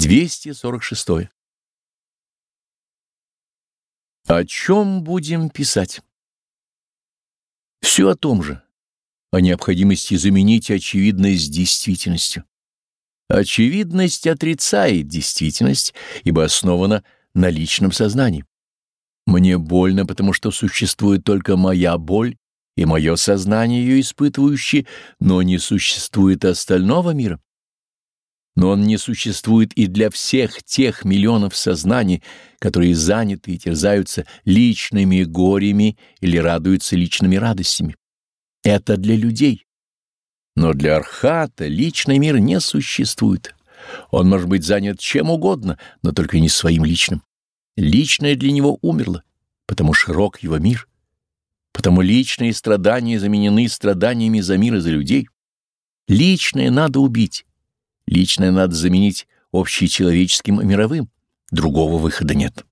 246. О чем будем писать? Все о том же, о необходимости заменить очевидность действительностью. Очевидность отрицает действительность, ибо основана на личном сознании. Мне больно, потому что существует только моя боль и мое сознание ее испытывающее, но не существует остального мира но он не существует и для всех тех миллионов сознаний, которые заняты и терзаются личными горями или радуются личными радостями. Это для людей. Но для Архата личный мир не существует. Он может быть занят чем угодно, но только не своим личным. Личное для него умерло, потому широк его мир. Потому личные страдания заменены страданиями за мир и за людей. Личное надо убить Личное надо заменить общечеловеческим и мировым. Другого выхода нет.